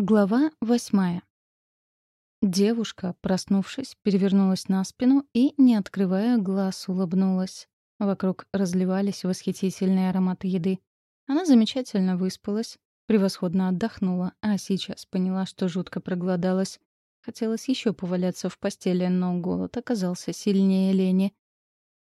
Глава восьмая. Девушка, проснувшись, перевернулась на спину и, не открывая глаз, улыбнулась. Вокруг разливались восхитительные ароматы еды. Она замечательно выспалась, превосходно отдохнула, а сейчас поняла, что жутко проголодалась. Хотелось еще поваляться в постели, но голод оказался сильнее лени.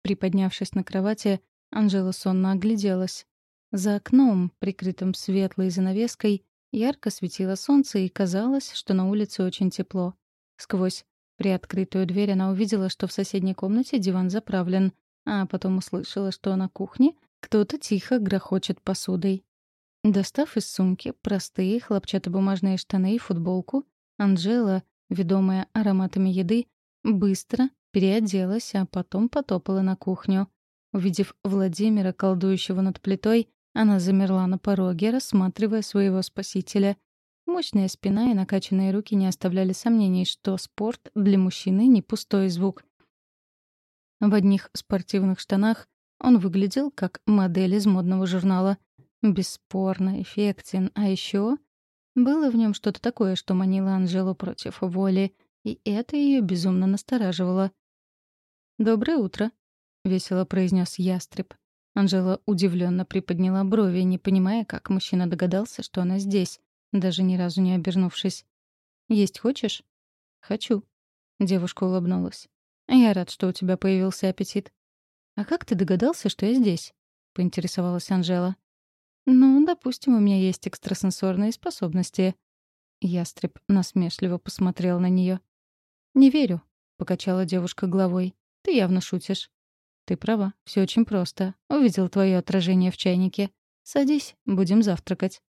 Приподнявшись на кровати, Анжела сонно огляделась. За окном, прикрытым светлой занавеской, Ярко светило солнце, и казалось, что на улице очень тепло. Сквозь приоткрытую дверь она увидела, что в соседней комнате диван заправлен, а потом услышала, что на кухне кто-то тихо грохочет посудой. Достав из сумки простые хлопчатобумажные штаны и футболку, Анжела, ведомая ароматами еды, быстро переоделась, а потом потопала на кухню. Увидев Владимира, колдующего над плитой, она замерла на пороге, рассматривая своего спасителя. Мощная спина и накачанные руки не оставляли сомнений, что спорт для мужчины — не пустой звук. В одних спортивных штанах он выглядел как модель из модного журнала. Бесспорно, эффектен, а еще было в нем что-то такое, что манило Анжелу против воли, и это ее безумно настораживало. «Доброе утро», — весело произнес ястреб. Анжела удивленно приподняла брови, не понимая, как мужчина догадался, что она здесь, даже ни разу не обернувшись. «Есть хочешь?» «Хочу». Девушка улыбнулась. «Я рад, что у тебя появился аппетит». «А как ты догадался, что я здесь?» — поинтересовалась Анжела. «Ну, допустим, у меня есть экстрасенсорные способности». Ястреб насмешливо посмотрел на нее. «Не верю», — покачала девушка головой. «Ты явно шутишь». «Ты права, все очень просто. Увидел твое отражение в чайнике. Садись, будем завтракать».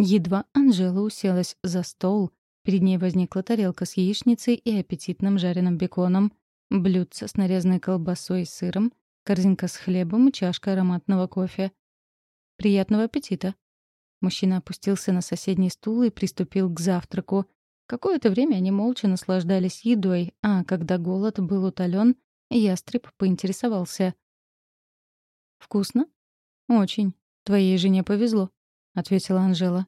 Едва Анжела уселась за стол, перед ней возникла тарелка с яичницей и аппетитным жареным беконом, блюдце с нарезанной колбасой и сыром, корзинка с хлебом и чашка ароматного кофе. «Приятного аппетита!» Мужчина опустился на соседний стул и приступил к завтраку. Какое-то время они молча наслаждались едой, а когда голод был утолен, Ястреб поинтересовался. «Вкусно?» «Очень. Твоей жене повезло», — ответила Анжела.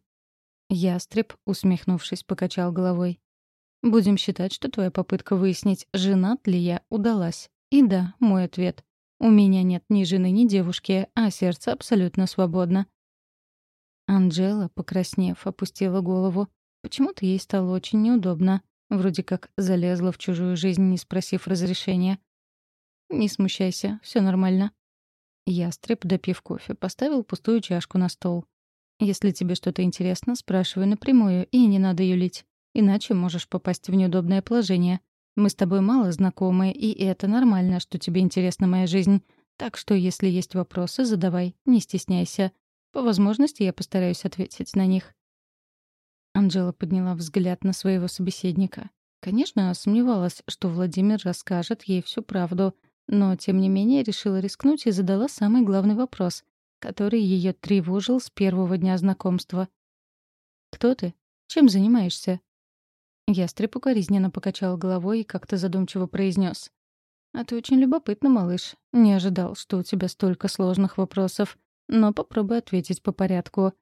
Ястреб, усмехнувшись, покачал головой. «Будем считать, что твоя попытка выяснить, женат ли я, удалась. И да, мой ответ. У меня нет ни жены, ни девушки, а сердце абсолютно свободно». Анжела, покраснев, опустила голову. Почему-то ей стало очень неудобно. Вроде как залезла в чужую жизнь, не спросив разрешения. «Не смущайся, все нормально». Ястреб, допив кофе, поставил пустую чашку на стол. «Если тебе что-то интересно, спрашивай напрямую, и не надо юлить. Иначе можешь попасть в неудобное положение. Мы с тобой мало знакомы, и это нормально, что тебе интересна моя жизнь. Так что, если есть вопросы, задавай, не стесняйся. По возможности я постараюсь ответить на них». Анжела подняла взгляд на своего собеседника. Конечно, сомневалась, что Владимир расскажет ей всю правду, но, тем не менее, решила рискнуть и задала самый главный вопрос, который ее тревожил с первого дня знакомства. «Кто ты? Чем занимаешься?» Ястреб укоризненно покачал головой и как-то задумчиво произнес: «А ты очень любопытно, малыш. Не ожидал, что у тебя столько сложных вопросов. Но попробуй ответить по порядку.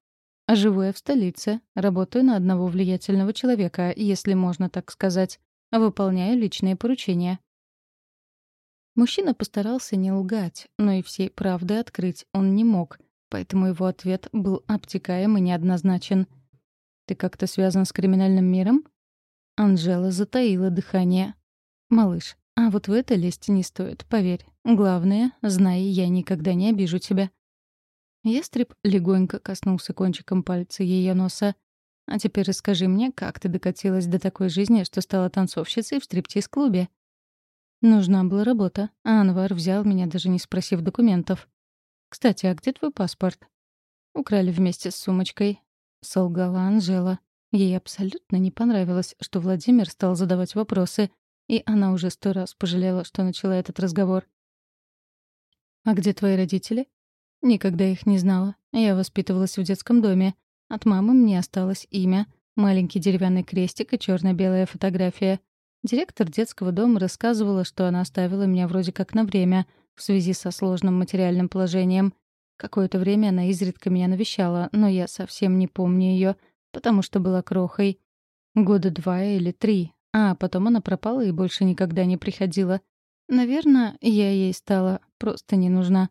Живу я в столице, работаю на одного влиятельного человека, если можно так сказать. Выполняю личные поручения. Мужчина постарался не лгать, но и всей правды открыть он не мог, поэтому его ответ был обтекаем и неоднозначен. «Ты как-то связан с криминальным миром?» Анжела затаила дыхание. «Малыш, а вот в это лезть не стоит, поверь. Главное, знай, я никогда не обижу тебя». Ястреб легонько коснулся кончиком пальца ее носа. «А теперь расскажи мне, как ты докатилась до такой жизни, что стала танцовщицей в стриптиз-клубе?» Нужна была работа, а Анвар взял меня, даже не спросив документов. «Кстати, а где твой паспорт?» «Украли вместе с сумочкой», — солгала Анжела. Ей абсолютно не понравилось, что Владимир стал задавать вопросы, и она уже сто раз пожалела, что начала этот разговор. «А где твои родители?» «Никогда их не знала. Я воспитывалась в детском доме. От мамы мне осталось имя, маленький деревянный крестик и черно белая фотография. Директор детского дома рассказывала, что она оставила меня вроде как на время, в связи со сложным материальным положением. Какое-то время она изредка меня навещала, но я совсем не помню ее, потому что была крохой. Года два или три, а потом она пропала и больше никогда не приходила. Наверное, я ей стала просто не нужна.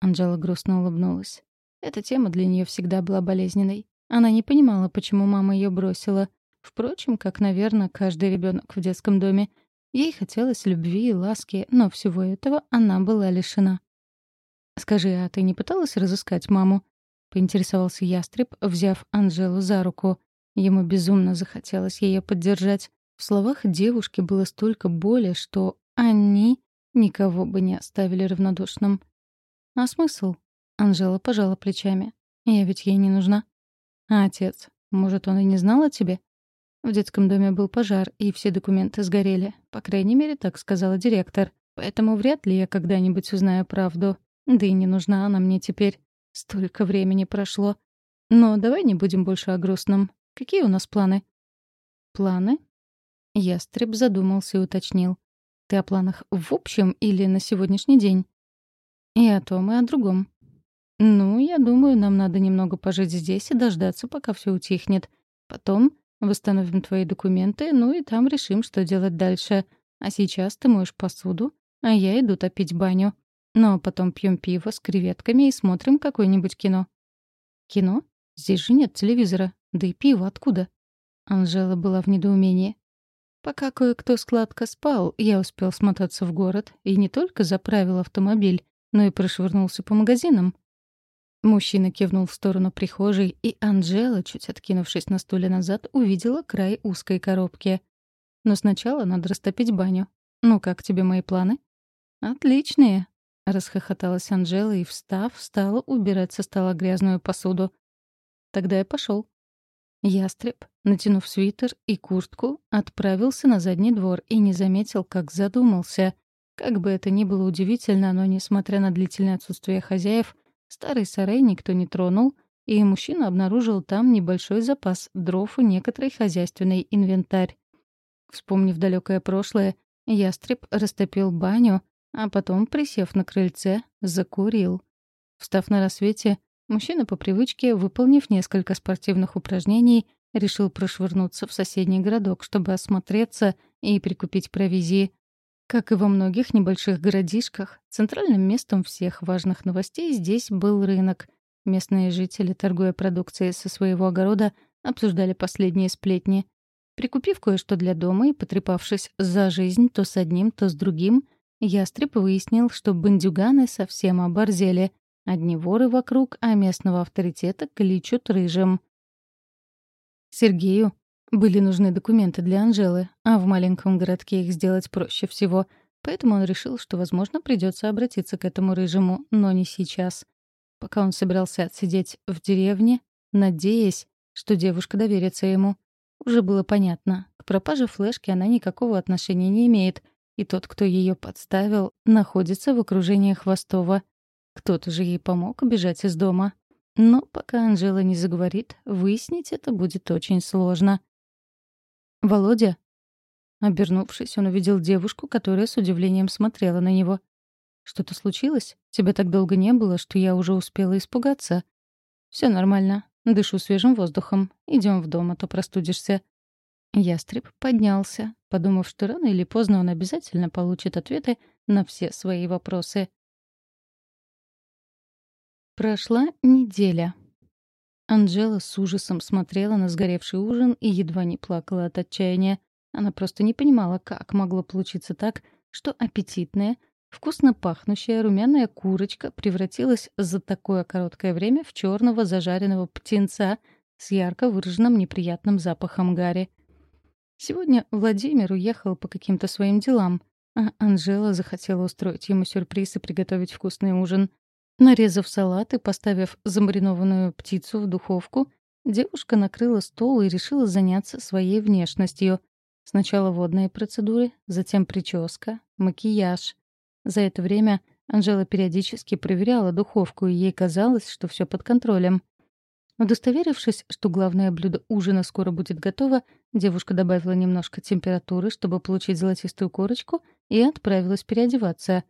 Анжела грустно улыбнулась. Эта тема для нее всегда была болезненной. Она не понимала, почему мама ее бросила. Впрочем, как, наверное, каждый ребенок в детском доме. Ей хотелось любви и ласки, но всего этого она была лишена. «Скажи, а ты не пыталась разыскать маму?» — поинтересовался ястреб, взяв Анжелу за руку. Ему безумно захотелось ее поддержать. В словах девушки было столько боли, что они никого бы не оставили равнодушным. «А смысл?» — Анжела пожала плечами. «Я ведь ей не нужна». «А отец? Может, он и не знал о тебе?» В детском доме был пожар, и все документы сгорели. По крайней мере, так сказала директор. Поэтому вряд ли я когда-нибудь узнаю правду. Да и не нужна она мне теперь. Столько времени прошло. Но давай не будем больше о грустном. Какие у нас планы? Планы? Ястреб задумался и уточнил. Ты о планах в общем или на сегодняшний день? И о том, и о другом. Ну, я думаю, нам надо немного пожить здесь и дождаться, пока все утихнет. Потом восстановим твои документы, ну и там решим, что делать дальше. А сейчас ты моешь посуду, а я иду топить баню. Ну а потом пьем пиво с креветками и смотрим какое-нибудь кино. Кино? Здесь же нет телевизора. Да и пиво откуда? Анжела была в недоумении. Пока кое-кто складко спал, я успел смотаться в город и не только заправил автомобиль, но и прошвырнулся по магазинам. Мужчина кивнул в сторону прихожей, и Анжела, чуть откинувшись на стуле назад, увидела край узкой коробки. Но сначала надо растопить баню. Ну как тебе мои планы? Отличные, Расхохоталась Анжела и, встав, стала убирать со стола грязную посуду. Тогда я пошел. Ястреб, натянув свитер и куртку, отправился на задний двор и не заметил, как задумался. Как бы это ни было удивительно, но, несмотря на длительное отсутствие хозяев, старый сарай никто не тронул, и мужчина обнаружил там небольшой запас дров и некоторый хозяйственный инвентарь. Вспомнив далекое прошлое, ястреб растопил баню, а потом, присев на крыльце, закурил. Встав на рассвете, мужчина по привычке, выполнив несколько спортивных упражнений, решил прошвырнуться в соседний городок, чтобы осмотреться и прикупить провизии. Как и во многих небольших городишках, центральным местом всех важных новостей здесь был рынок. Местные жители, торгуя продукцией со своего огорода, обсуждали последние сплетни. Прикупив кое-что для дома и потрепавшись за жизнь то с одним, то с другим — Ястреб выяснил, что бандюганы совсем оборзели. Одни воры вокруг, а местного авторитета кличут рыжим. Сергею были нужны документы для Анжелы, а в маленьком городке их сделать проще всего. Поэтому он решил, что, возможно, придется обратиться к этому рыжему, но не сейчас. Пока он собирался отсидеть в деревне, надеясь, что девушка доверится ему. Уже было понятно, к пропаже флешки она никакого отношения не имеет — и тот, кто ее подставил, находится в окружении Хвостова. Кто-то же ей помог убежать из дома. Но пока Анжела не заговорит, выяснить это будет очень сложно. «Володя?» Обернувшись, он увидел девушку, которая с удивлением смотрела на него. «Что-то случилось? Тебя так долго не было, что я уже успела испугаться». Все нормально. Дышу свежим воздухом. Идем в дом, а то простудишься». Ястреб поднялся, подумав, что рано или поздно он обязательно получит ответы на все свои вопросы. Прошла неделя. Анжела с ужасом смотрела на сгоревший ужин и едва не плакала от отчаяния. Она просто не понимала, как могло получиться так, что аппетитная, вкусно пахнущая румяная курочка превратилась за такое короткое время в черного зажаренного птенца с ярко выраженным неприятным запахом гари. Сегодня Владимир уехал по каким-то своим делам, а Анжела захотела устроить ему сюрприз и приготовить вкусный ужин. Нарезав салат и поставив замаринованную птицу в духовку, девушка накрыла стол и решила заняться своей внешностью. Сначала водные процедуры, затем прическа, макияж. За это время Анжела периодически проверяла духовку, и ей казалось, что все под контролем. Удостоверившись, что главное блюдо ужина скоро будет готово, девушка добавила немножко температуры, чтобы получить золотистую корочку, и отправилась переодеваться.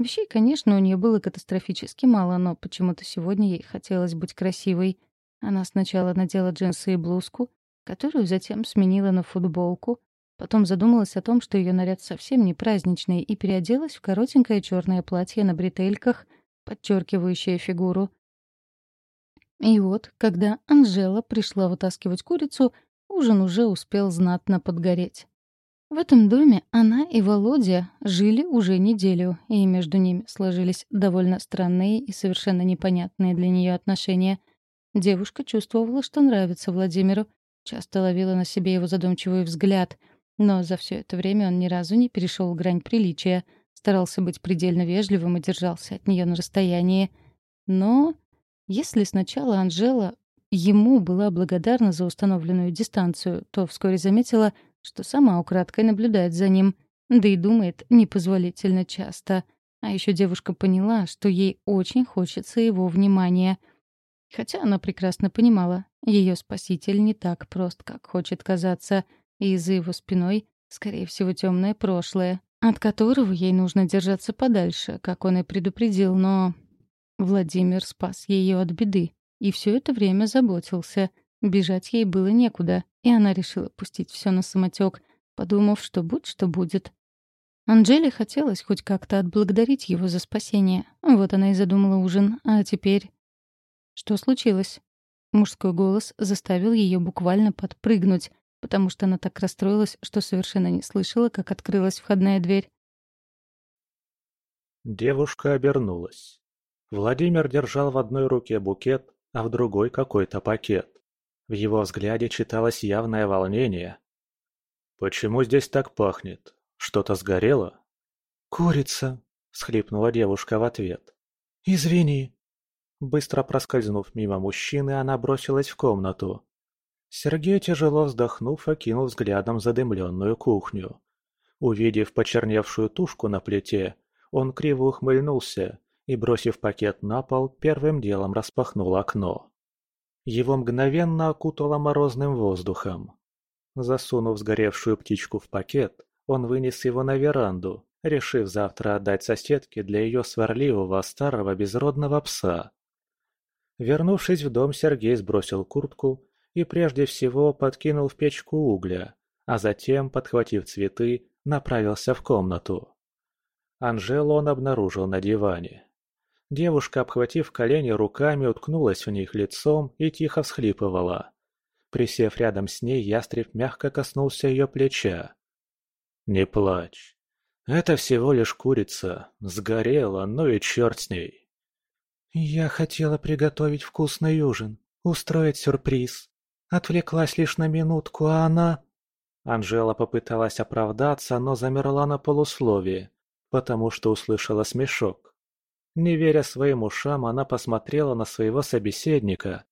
Вещей, конечно, у нее было катастрофически мало, но почему-то сегодня ей хотелось быть красивой. Она сначала надела джинсы и блузку, которую затем сменила на футболку, потом задумалась о том, что ее наряд совсем не праздничный, и переоделась в коротенькое черное платье на бретельках, подчеркивающее фигуру. И вот, когда Анжела пришла вытаскивать курицу, ужин уже успел знатно подгореть. В этом доме она и Володя жили уже неделю, и между ними сложились довольно странные и совершенно непонятные для нее отношения. Девушка чувствовала, что нравится Владимиру, часто ловила на себе его задумчивый взгляд, но за все это время он ни разу не перешел грань приличия, старался быть предельно вежливым и держался от нее на расстоянии. Но если сначала Анжела ему была благодарна за установленную дистанцию, то вскоре заметила — что сама украдкой наблюдает за ним, да и думает непозволительно часто. А еще девушка поняла, что ей очень хочется его внимания. Хотя она прекрасно понимала, ее спаситель не так прост, как хочет казаться, и за его спиной, скорее всего, темное прошлое, от которого ей нужно держаться подальше, как он и предупредил, но... Владимир спас ее от беды и все это время заботился, Бежать ей было некуда, и она решила пустить все на самотек, подумав, что будь что будет. Анжеле хотелось хоть как-то отблагодарить его за спасение. Вот она и задумала ужин, а теперь... Что случилось? Мужской голос заставил ее буквально подпрыгнуть, потому что она так расстроилась, что совершенно не слышала, как открылась входная дверь. Девушка обернулась. Владимир держал в одной руке букет, а в другой какой-то пакет. В его взгляде читалось явное волнение. «Почему здесь так пахнет? Что-то сгорело?» «Курица», — схлипнула девушка в ответ. «Извини». Быстро проскользнув мимо мужчины, она бросилась в комнату. Сергей, тяжело вздохнув, окинул взглядом задымленную кухню. Увидев почерневшую тушку на плите, он криво ухмыльнулся и, бросив пакет на пол, первым делом распахнул окно. Его мгновенно окутало морозным воздухом. Засунув сгоревшую птичку в пакет, он вынес его на веранду, решив завтра отдать соседке для ее сварливого старого безродного пса. Вернувшись в дом, Сергей сбросил куртку и прежде всего подкинул в печку угля, а затем, подхватив цветы, направился в комнату. Анжелу он обнаружил на диване. Девушка, обхватив колени руками, уткнулась в них лицом и тихо всхлипывала. Присев рядом с ней, ястреб мягко коснулся ее плеча. «Не плачь. Это всего лишь курица. Сгорела, ну и черт с ней». «Я хотела приготовить вкусный ужин, устроить сюрприз. Отвлеклась лишь на минутку, а она...» Анжела попыталась оправдаться, но замерла на полусловие, потому что услышала смешок. Не веря своим ушам, она посмотрела на своего собеседника.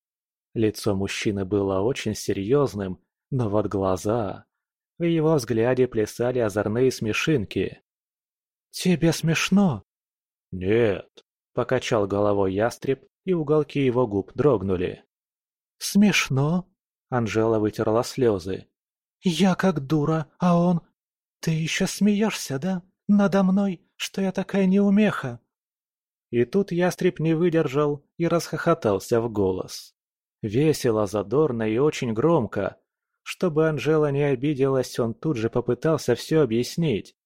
Лицо мужчины было очень серьезным, но вот глаза... В его взгляде плясали озорные смешинки. «Тебе смешно?» «Нет», — покачал головой ястреб, и уголки его губ дрогнули. «Смешно?» — Анжела вытерла слезы. «Я как дура, а он... Ты еще смеешься, да? Надо мной, что я такая неумеха?» И тут ястреб не выдержал и расхохотался в голос. Весело, задорно и очень громко. Чтобы Анжела не обиделась, он тут же попытался все объяснить.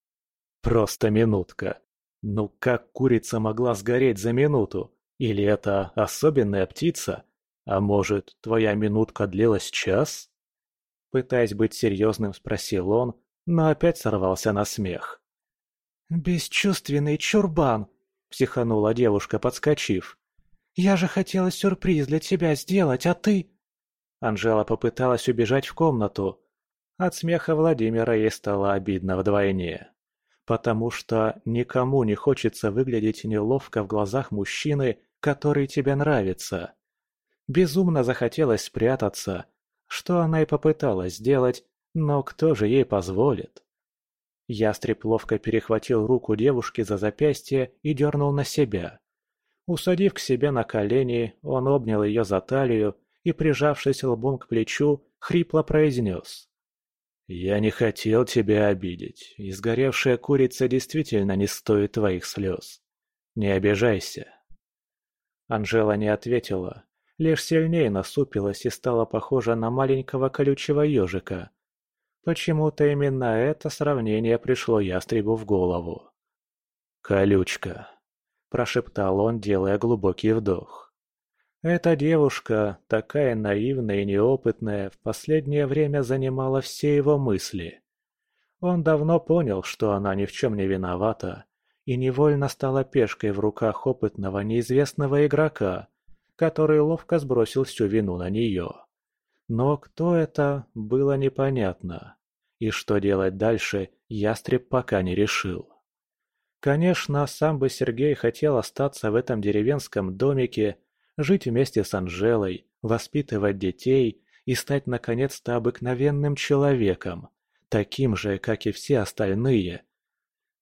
Просто минутка. Ну как курица могла сгореть за минуту? Или это особенная птица? А может, твоя минутка длилась час? Пытаясь быть серьезным, спросил он, но опять сорвался на смех. «Бесчувственный чурбан!» Психанула девушка, подскочив. «Я же хотела сюрприз для тебя сделать, а ты...» Анжела попыталась убежать в комнату. От смеха Владимира ей стало обидно вдвойне. Потому что никому не хочется выглядеть неловко в глазах мужчины, который тебе нравится. Безумно захотелось спрятаться, что она и попыталась сделать, но кто же ей позволит? Ястреб ловко перехватил руку девушки за запястье и дернул на себя. Усадив к себе на колени, он обнял ее за талию и, прижавшись лбом к плечу, хрипло произнес. «Я не хотел тебя обидеть, и сгоревшая курица действительно не стоит твоих слез. Не обижайся». Анжела не ответила, лишь сильнее насупилась и стала похожа на маленького колючего ежика. Почему-то именно это сравнение пришло ястребу в голову. «Колючка», – прошептал он, делая глубокий вдох. Эта девушка, такая наивная и неопытная, в последнее время занимала все его мысли. Он давно понял, что она ни в чем не виновата, и невольно стала пешкой в руках опытного неизвестного игрока, который ловко сбросил всю вину на нее. Но кто это, было непонятно, и что делать дальше, ястреб пока не решил. Конечно, сам бы Сергей хотел остаться в этом деревенском домике, жить вместе с Анжелой, воспитывать детей и стать наконец-то обыкновенным человеком, таким же, как и все остальные.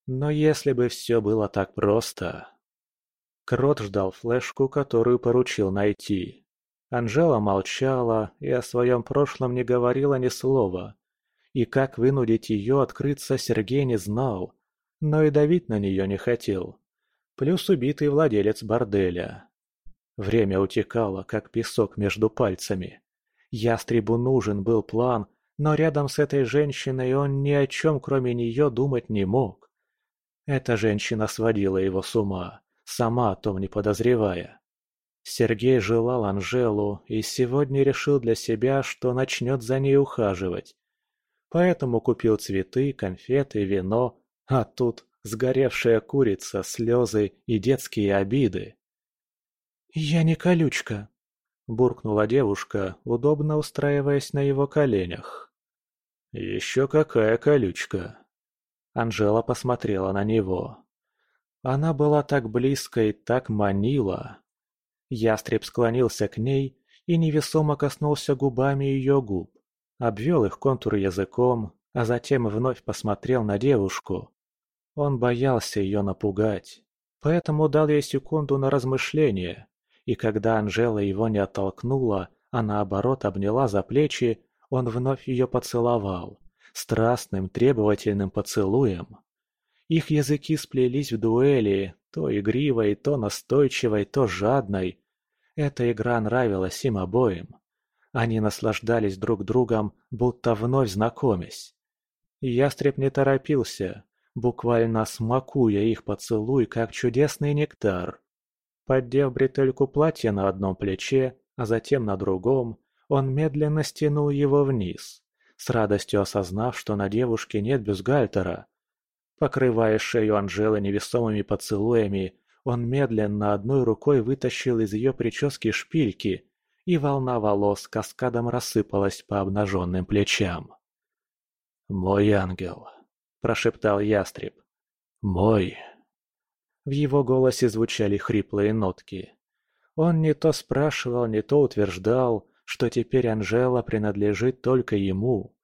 Но если бы все было так просто... Крот ждал флешку, которую поручил найти. Анжела молчала и о своем прошлом не говорила ни слова. И как вынудить ее открыться Сергей не знал, но и давить на нее не хотел. Плюс убитый владелец борделя. Время утекало, как песок между пальцами. Ястребу нужен был план, но рядом с этой женщиной он ни о чем, кроме нее, думать не мог. Эта женщина сводила его с ума, сама о том не подозревая. Сергей желал Анжелу и сегодня решил для себя, что начнет за ней ухаживать. Поэтому купил цветы, конфеты, вино, а тут сгоревшая курица, слезы и детские обиды. «Я не колючка», – буркнула девушка, удобно устраиваясь на его коленях. «Еще какая колючка!» Анжела посмотрела на него. Она была так близко и так манила. Ястреб склонился к ней и невесомо коснулся губами ее губ, обвел их контур языком, а затем вновь посмотрел на девушку. Он боялся ее напугать, поэтому дал ей секунду на размышление, и когда Анжела его не оттолкнула, а наоборот обняла за плечи, он вновь ее поцеловал, страстным требовательным поцелуем. Их языки сплелись в дуэли, то игривой, то настойчивой, то жадной. Эта игра нравилась им обоим. Они наслаждались друг другом, будто вновь знакомясь. Ястреб не торопился, буквально смакуя их поцелуй, как чудесный нектар. Поддев бретельку платья на одном плече, а затем на другом, он медленно стянул его вниз, с радостью осознав, что на девушке нет бюстгальтера. Покрывая шею Анжелы невесомыми поцелуями, он медленно одной рукой вытащил из ее прически шпильки, и волна волос каскадом рассыпалась по обнаженным плечам. «Мой ангел», – прошептал ястреб. «Мой». В его голосе звучали хриплые нотки. Он не то спрашивал, не то утверждал, что теперь Анжела принадлежит только ему.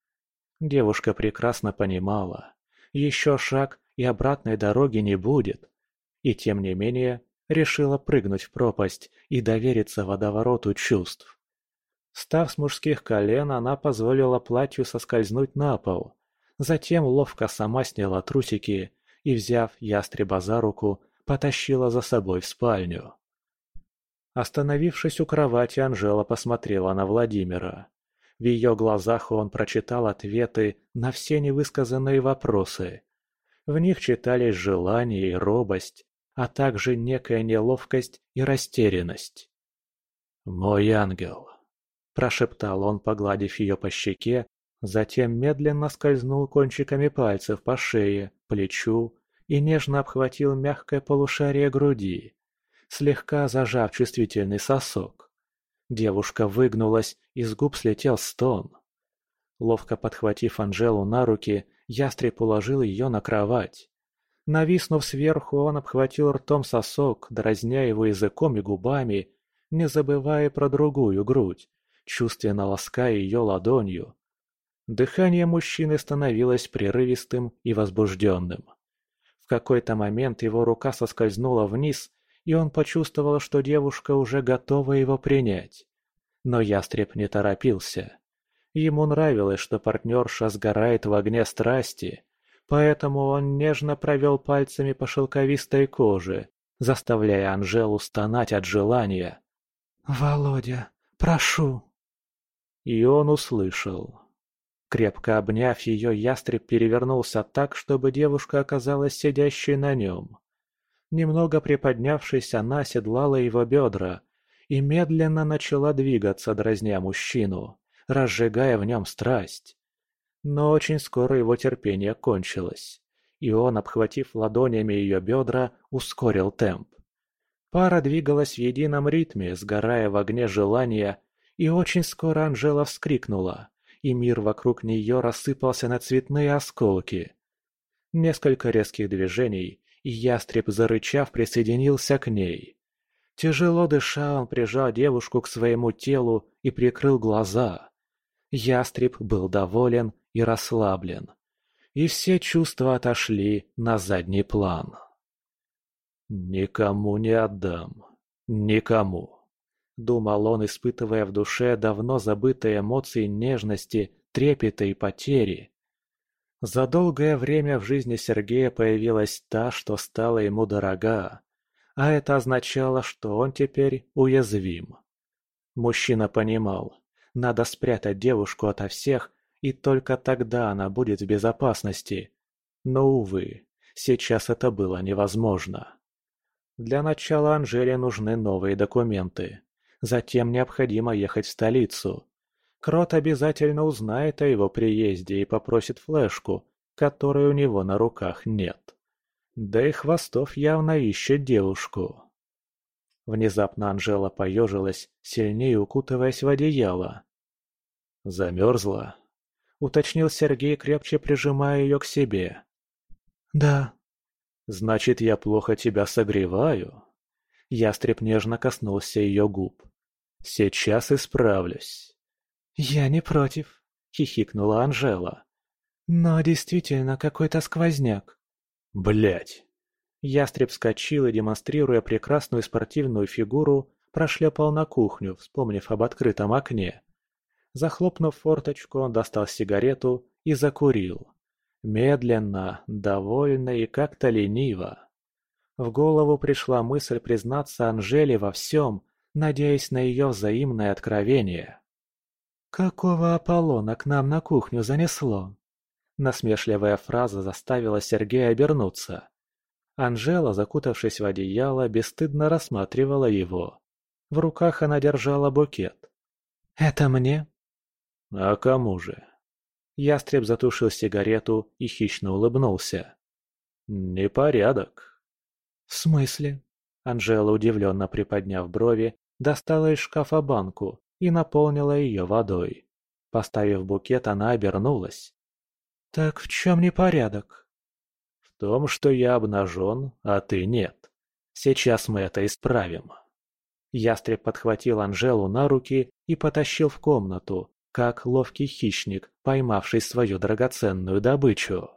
Девушка прекрасно понимала. Еще шаг, и обратной дороги не будет. И тем не менее, решила прыгнуть в пропасть и довериться водовороту чувств. Став с мужских колен, она позволила платью соскользнуть на пол. Затем ловко сама сняла трусики и, взяв ястреба за руку, потащила за собой в спальню. Остановившись у кровати, Анжела посмотрела на Владимира. В ее глазах он прочитал ответы на все невысказанные вопросы. В них читались желание и робость, а также некая неловкость и растерянность. «Мой ангел», – прошептал он, погладив ее по щеке, затем медленно скользнул кончиками пальцев по шее, плечу и нежно обхватил мягкое полушарие груди, слегка зажав чувствительный сосок. Девушка выгнулась, и с губ слетел стон. Ловко подхватив Анжелу на руки, ястреб уложил ее на кровать. Нависнув сверху, он обхватил ртом сосок, дразня его языком и губами, не забывая про другую грудь, чувственно лаская ее ладонью. Дыхание мужчины становилось прерывистым и возбужденным. В какой-то момент его рука соскользнула вниз, и он почувствовал, что девушка уже готова его принять. Но ястреб не торопился. Ему нравилось, что партнерша сгорает в огне страсти, поэтому он нежно провел пальцами по шелковистой коже, заставляя Анжелу стонать от желания. «Володя, прошу!» И он услышал. Крепко обняв ее, ястреб перевернулся так, чтобы девушка оказалась сидящей на нем. Немного приподнявшись, она оседлала его бедра и медленно начала двигаться, дразня мужчину, разжигая в нем страсть. Но очень скоро его терпение кончилось, и он, обхватив ладонями ее бедра, ускорил темп. Пара двигалась в едином ритме, сгорая в огне желания, и очень скоро Анжела вскрикнула, и мир вокруг нее рассыпался на цветные осколки. Несколько резких движений, и ястреб, зарычав, присоединился к ней. Тяжело дыша, он прижал девушку к своему телу и прикрыл глаза. Ястреб был доволен и расслаблен. И все чувства отошли на задний план. «Никому не отдам. Никому», — думал он, испытывая в душе давно забытые эмоции нежности, трепета и потери. За долгое время в жизни Сергея появилась та, что стала ему дорога, а это означало, что он теперь уязвим. Мужчина понимал, надо спрятать девушку ото всех, и только тогда она будет в безопасности. Но, увы, сейчас это было невозможно. Для начала Анжеле нужны новые документы. Затем необходимо ехать в столицу, Крот обязательно узнает о его приезде и попросит флешку, которой у него на руках нет. Да и Хвостов явно ищет девушку. Внезапно Анжела поежилась, сильнее укутываясь в одеяло. «Замерзла?» — уточнил Сергей, крепче прижимая ее к себе. «Да». «Значит, я плохо тебя согреваю?» Ястреб нежно коснулся ее губ. «Сейчас исправлюсь». «Я не против», — хихикнула Анжела. «Но действительно какой-то сквозняк». Блять. Ястреб вскочил и, демонстрируя прекрасную спортивную фигуру, прошлепал на кухню, вспомнив об открытом окне. Захлопнув форточку, он достал сигарету и закурил. Медленно, довольно и как-то лениво. В голову пришла мысль признаться Анжеле во всем, надеясь на ее взаимное откровение. «Какого Аполлона к нам на кухню занесло?» Насмешливая фраза заставила Сергея обернуться. Анжела, закутавшись в одеяло, бесстыдно рассматривала его. В руках она держала букет. «Это мне?» «А кому же?» Ястреб затушил сигарету и хищно улыбнулся. «Непорядок». «В смысле?» Анжела, удивленно приподняв брови, достала из шкафа банку и наполнила ее водой. Поставив букет, она обернулась. «Так в чем непорядок?» «В том, что я обнажен, а ты нет. Сейчас мы это исправим». Ястреб подхватил Анжелу на руки и потащил в комнату, как ловкий хищник, поймавший свою драгоценную добычу.